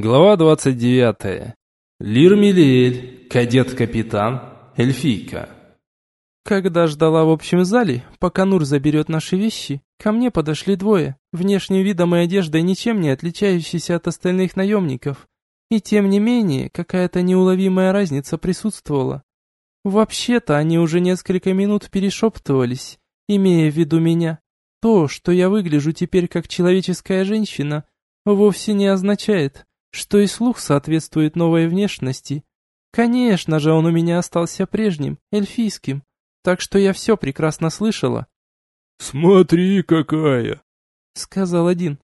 Глава 29. Лир Милиэль, кадет-капитан, эльфийка. Когда ждала в общем зале, пока Нур заберет наши вещи, ко мне подошли двое, внешним видом и одеждой ничем не отличающиеся от остальных наемников. И тем не менее, какая-то неуловимая разница присутствовала. Вообще-то они уже несколько минут перешептывались, имея в виду меня. То, что я выгляжу теперь как человеческая женщина, вовсе не означает, что и слух соответствует новой внешности. Конечно же, он у меня остался прежним, эльфийским, так что я все прекрасно слышала. «Смотри, какая!» — сказал один.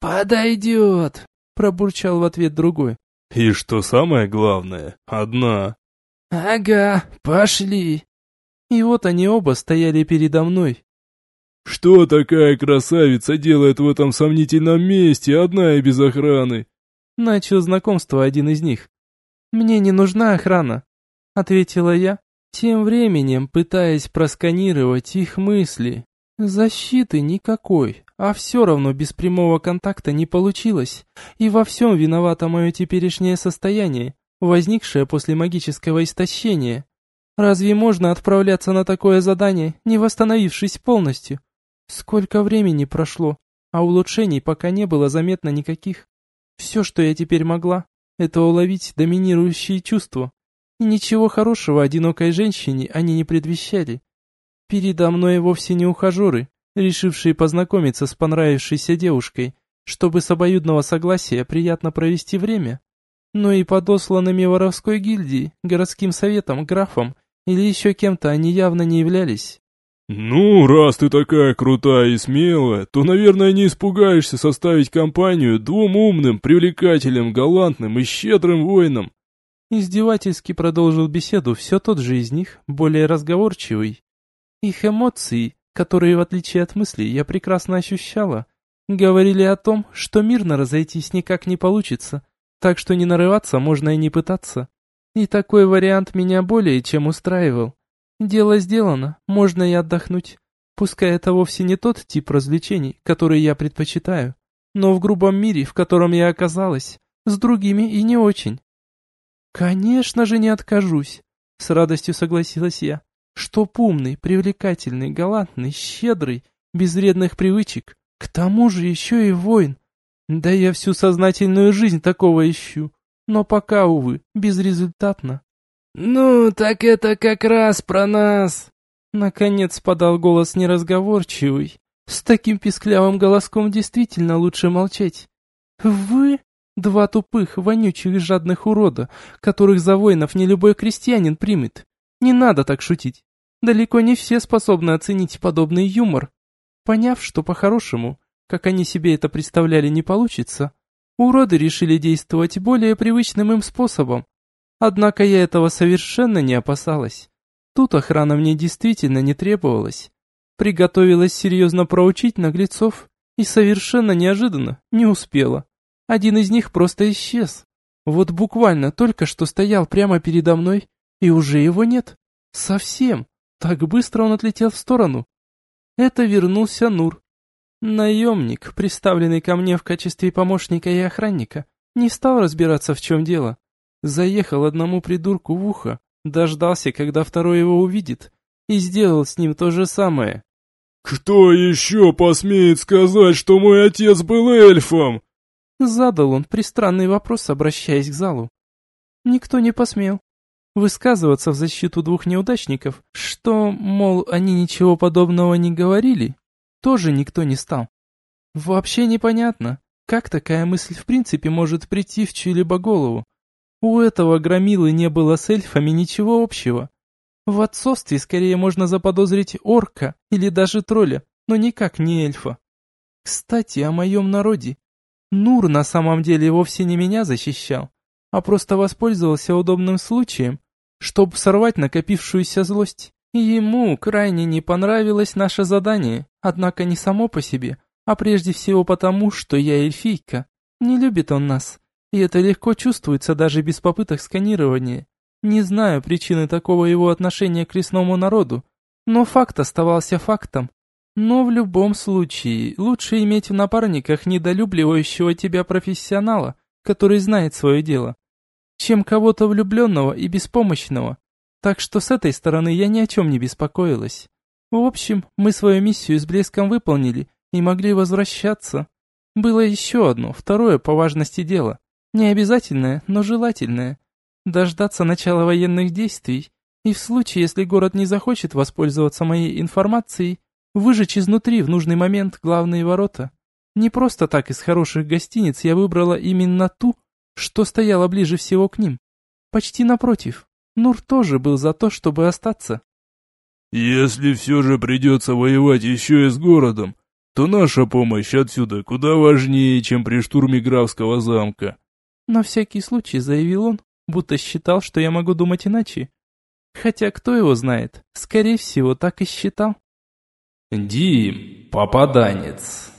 «Подойдет!» — пробурчал в ответ другой. «И что самое главное, одна!» «Ага, пошли!» И вот они оба стояли передо мной. «Что такая красавица делает в этом сомнительном месте, одна и без охраны?» Начал знакомство один из них. «Мне не нужна охрана», — ответила я, тем временем пытаясь просканировать их мысли. Защиты никакой, а все равно без прямого контакта не получилось, и во всем виновато мое теперешнее состояние, возникшее после магического истощения. Разве можно отправляться на такое задание, не восстановившись полностью? Сколько времени прошло, а улучшений пока не было заметно никаких. Все, что я теперь могла, это уловить доминирующие чувства. И ничего хорошего одинокой женщине они не предвещали. Передо мной вовсе не ухажеры, решившие познакомиться с понравившейся девушкой, чтобы с обоюдного согласия приятно провести время, но и подосланными воровской гильдии, городским советом, графом или еще кем-то они явно не являлись. «Ну, раз ты такая крутая и смелая, то, наверное, не испугаешься составить компанию двум умным, привлекательным, галантным и щедрым воинам». Издевательски продолжил беседу все тот же из них, более разговорчивый. Их эмоции, которые, в отличие от мыслей, я прекрасно ощущала, говорили о том, что мирно разойтись никак не получится, так что не нарываться можно и не пытаться. И такой вариант меня более чем устраивал. Дело сделано, можно и отдохнуть. Пускай это вовсе не тот тип развлечений, который я предпочитаю, но в грубом мире, в котором я оказалась, с другими и не очень. Конечно же не откажусь, с радостью согласилась я. Что умный, привлекательный, галантный, щедрый, без вредных привычек, к тому же еще и воин. Да я всю сознательную жизнь такого ищу, но пока, увы, безрезультатно. «Ну, так это как раз про нас!» Наконец подал голос неразговорчивый. С таким писклявым голоском действительно лучше молчать. «Вы?» Два тупых, вонючих жадных урода, которых за воинов не любой крестьянин примет. Не надо так шутить. Далеко не все способны оценить подобный юмор. Поняв, что по-хорошему, как они себе это представляли, не получится, уроды решили действовать более привычным им способом, Однако я этого совершенно не опасалась. Тут охрана мне действительно не требовалась. Приготовилась серьезно проучить наглецов и совершенно неожиданно не успела. Один из них просто исчез. Вот буквально только что стоял прямо передо мной, и уже его нет. Совсем. Так быстро он отлетел в сторону. Это вернулся Нур. Наемник, представленный ко мне в качестве помощника и охранника, не стал разбираться, в чем дело. Заехал одному придурку в ухо, дождался, когда второй его увидит, и сделал с ним то же самое. «Кто еще посмеет сказать, что мой отец был эльфом?» Задал он пристранный вопрос, обращаясь к залу. Никто не посмел. Высказываться в защиту двух неудачников, что, мол, они ничего подобного не говорили, тоже никто не стал. Вообще непонятно, как такая мысль в принципе может прийти в чью-либо голову. У этого громилы не было с эльфами ничего общего. В отцовстве скорее можно заподозрить орка или даже тролля, но никак не эльфа. Кстати, о моем народе. Нур на самом деле вовсе не меня защищал, а просто воспользовался удобным случаем, чтобы сорвать накопившуюся злость. ему крайне не понравилось наше задание, однако не само по себе, а прежде всего потому, что я эльфийка. Не любит он нас, и это легко чувствуется даже без попыток сканирования. Не знаю причины такого его отношения к лесному народу, но факт оставался фактом. Но в любом случае, лучше иметь в напарниках недолюбливающего тебя профессионала, который знает свое дело, чем кого-то влюбленного и беспомощного. Так что с этой стороны я ни о чем не беспокоилась. В общем, мы свою миссию с блеском выполнили и могли возвращаться. Было еще одно, второе по важности дело. Не обязательное, но желательное. Дождаться начала военных действий и в случае, если город не захочет воспользоваться моей информацией, выжечь изнутри в нужный момент главные ворота. Не просто так из хороших гостиниц я выбрала именно ту, что стояла ближе всего к ним. Почти напротив, Нур тоже был за то, чтобы остаться. «Если все же придется воевать еще и с городом, то наша помощь отсюда куда важнее, чем при штурме графского замка». На всякий случай заявил он, будто считал, что я могу думать иначе. Хотя кто его знает, скорее всего, так и считал. Дим, попаданец.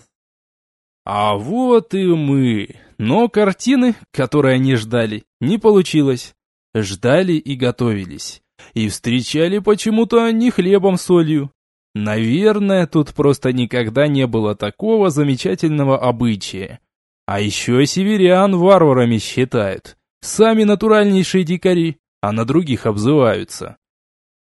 А вот и мы. Но картины, которые они ждали, не получилось. Ждали и готовились. И встречали почему-то не хлебом солью. Наверное, тут просто никогда не было такого замечательного обычая. А еще северян варварами считают. Сами натуральнейшие дикари, а на других обзываются.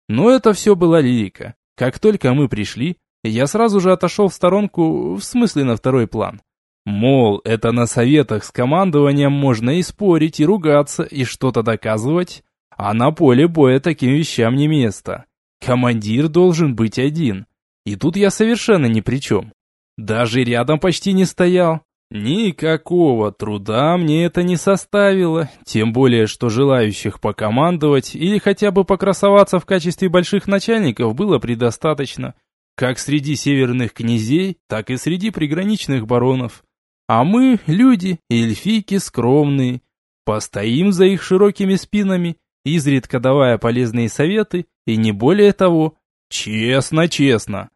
Но это все была лирика. Как только мы пришли, я сразу же отошел в сторонку, в смысле на второй план. Мол, это на советах с командованием можно и спорить, и ругаться, и что-то доказывать, а на поле боя таким вещам не место. Командир должен быть один. И тут я совершенно ни при чем. Даже рядом почти не стоял. Никакого труда мне это не составило, тем более, что желающих покомандовать или хотя бы покрасоваться в качестве больших начальников было предостаточно, как среди северных князей, так и среди приграничных баронов. А мы, люди, эльфийки скромные, постоим за их широкими спинами, изредка давая полезные советы, и не более того, честно-честно.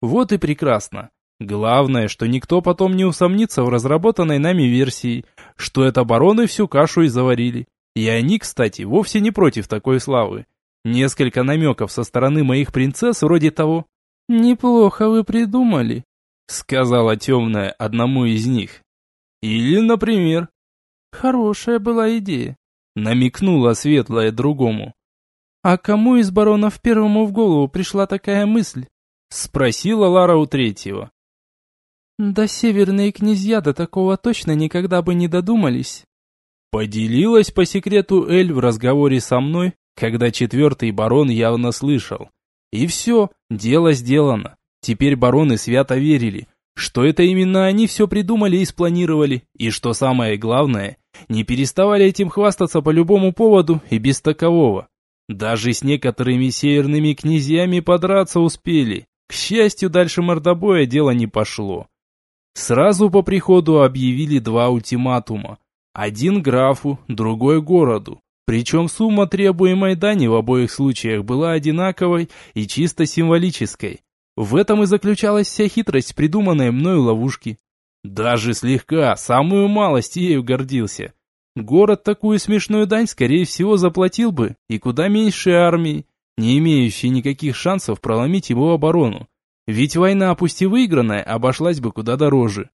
Вот и прекрасно. Главное, что никто потом не усомнится в разработанной нами версии, что это бароны всю кашу и заварили. И они, кстати, вовсе не против такой славы. Несколько намеков со стороны моих принцесс вроде того «Неплохо вы придумали», — сказала темная одному из них. Или, например, «Хорошая была идея», — намекнула светлая другому. «А кому из баронов первому в голову пришла такая мысль?» — спросила Лара у третьего. Да северные князья до такого точно никогда бы не додумались. Поделилась по секрету Эль в разговоре со мной, когда четвертый барон явно слышал. И все, дело сделано. Теперь бароны свято верили, что это именно они все придумали и спланировали, и что самое главное, не переставали этим хвастаться по любому поводу и без такового. Даже с некоторыми северными князьями подраться успели. К счастью, дальше мордобоя дело не пошло. Сразу по приходу объявили два ультиматума. Один графу, другой городу. Причем сумма требуемой дани в обоих случаях была одинаковой и чисто символической. В этом и заключалась вся хитрость придуманной мною ловушки. Даже слегка, самую малость ею гордился. Город такую смешную дань, скорее всего, заплатил бы, и куда меньше армии, не имеющей никаких шансов проломить его оборону. Ведь война, пусть и выигранная, обошлась бы куда дороже.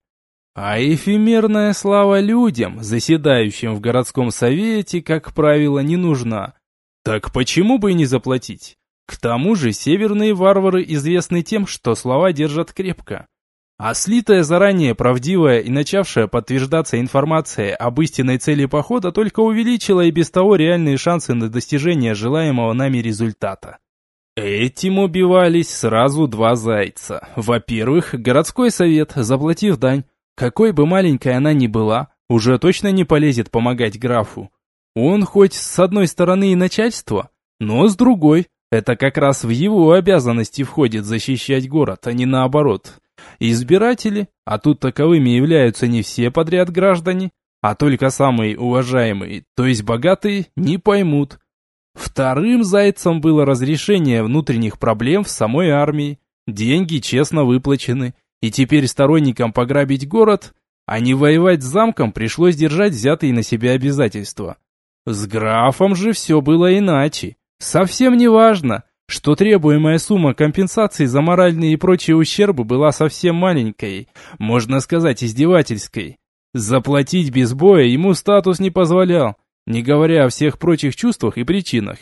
А эфемерная слава людям, заседающим в городском совете, как правило, не нужна. Так почему бы и не заплатить? К тому же северные варвары известны тем, что слова держат крепко. А слитая заранее правдивая и начавшая подтверждаться информация об истинной цели похода только увеличила и без того реальные шансы на достижение желаемого нами результата. Этим убивались сразу два зайца. Во-первых, городской совет, заплатив дань, какой бы маленькой она ни была, уже точно не полезет помогать графу. Он хоть с одной стороны и начальство, но с другой, это как раз в его обязанности входит защищать город, а не наоборот. Избиратели, а тут таковыми являются не все подряд граждане, а только самые уважаемые, то есть богатые, не поймут, Вторым зайцем было разрешение внутренних проблем в самой армии. Деньги честно выплачены, и теперь сторонникам пограбить город, а не воевать с замком пришлось держать взятые на себя обязательства. С графом же все было иначе. Совсем не важно, что требуемая сумма компенсации за моральные и прочие ущербы была совсем маленькой, можно сказать издевательской. Заплатить без боя ему статус не позволял, не говоря о всех прочих чувствах и причинах.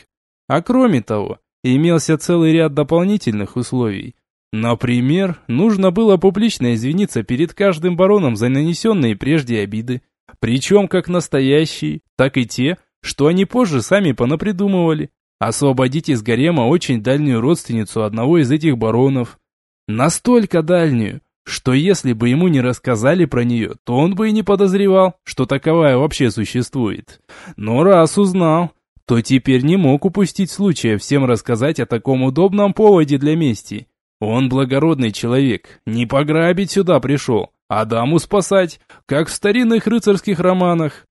А кроме того, имелся целый ряд дополнительных условий. Например, нужно было публично извиниться перед каждым бароном за нанесенные прежде обиды, причем как настоящие, так и те, что они позже сами понапридумывали. Освободить из гарема очень дальнюю родственницу одного из этих баронов. Настолько дальнюю, что если бы ему не рассказали про нее, то он бы и не подозревал, что таковая вообще существует. Но раз узнал, то теперь не мог упустить случая всем рассказать о таком удобном поводе для мести. Он благородный человек, не пограбить сюда пришел, а даму спасать, как в старинных рыцарских романах.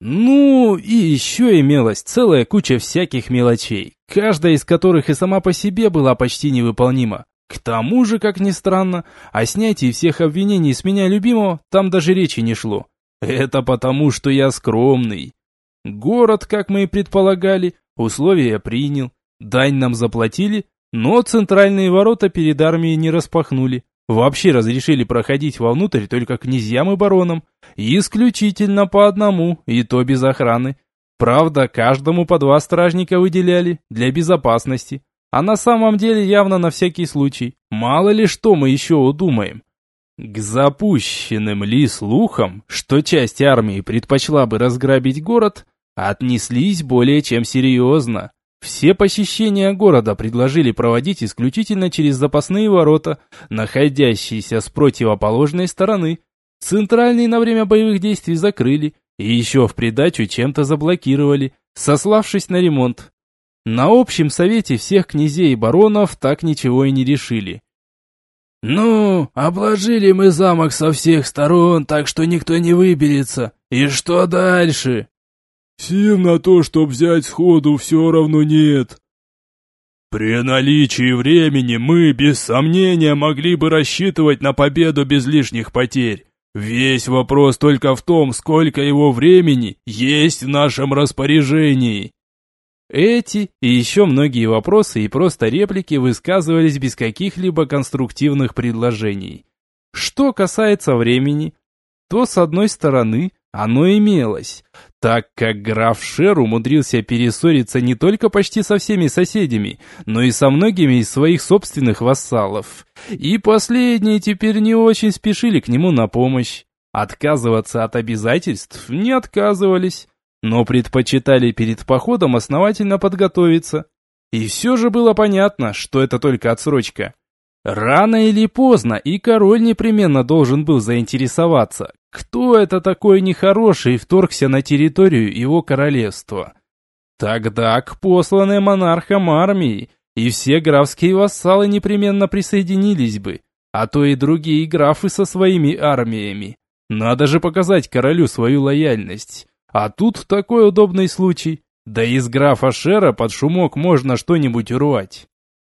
Ну, и еще имелась целая куча всяких мелочей, каждая из которых и сама по себе была почти невыполнима. К тому же, как ни странно, о снятии всех обвинений с меня любимого там даже речи не шло. Это потому, что я скромный. Город, как мы и предполагали, условия принял, дань нам заплатили, но центральные ворота перед армией не распахнули. Вообще разрешили проходить вовнутрь только князьям и баронам, исключительно по одному, и то без охраны. Правда, каждому по два стражника выделяли, для безопасности. А на самом деле явно на всякий случай. Мало ли что мы еще удумаем. К запущенным ли слухам, что часть армии предпочла бы разграбить город, отнеслись более чем серьезно. Все посещения города предложили проводить исключительно через запасные ворота, находящиеся с противоположной стороны. Центральный на время боевых действий закрыли и еще в придачу чем-то заблокировали, сославшись на ремонт. На общем совете всех князей и баронов так ничего и не решили. «Ну, обложили мы замок со всех сторон, так что никто не выберется. И что дальше?» Сил на то, чтоб взять сходу, все равно нет. При наличии времени мы, без сомнения, могли бы рассчитывать на победу без лишних потерь. Весь вопрос только в том, сколько его времени есть в нашем распоряжении. Эти и еще многие вопросы и просто реплики высказывались без каких-либо конструктивных предложений. Что касается времени, то с одной стороны оно имелось, так как граф Шер умудрился перессориться не только почти со всеми соседями, но и со многими из своих собственных вассалов. И последние теперь не очень спешили к нему на помощь. Отказываться от обязательств не отказывались, но предпочитали перед походом основательно подготовиться. И все же было понятно, что это только отсрочка. Рано или поздно и король непременно должен был заинтересоваться, кто это такой нехороший вторгся на территорию его королевства. Тогда к посланной монархам армии и все графские вассалы непременно присоединились бы, а то и другие графы со своими армиями. Надо же показать королю свою лояльность. А тут такой удобный случай. Да из графа Шера под шумок можно что-нибудь урвать.